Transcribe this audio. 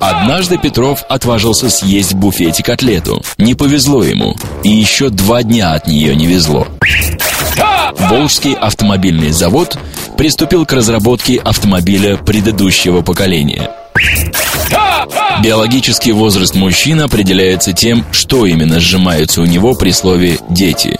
Однажды Петров отважился съесть в буфете котлету. Не повезло ему. И еще два дня от нее не везло. Волжский автомобильный завод приступил к разработке автомобиля предыдущего поколения. Биологический возраст мужчин определяется тем, что именно сжимается у него при слове «дети».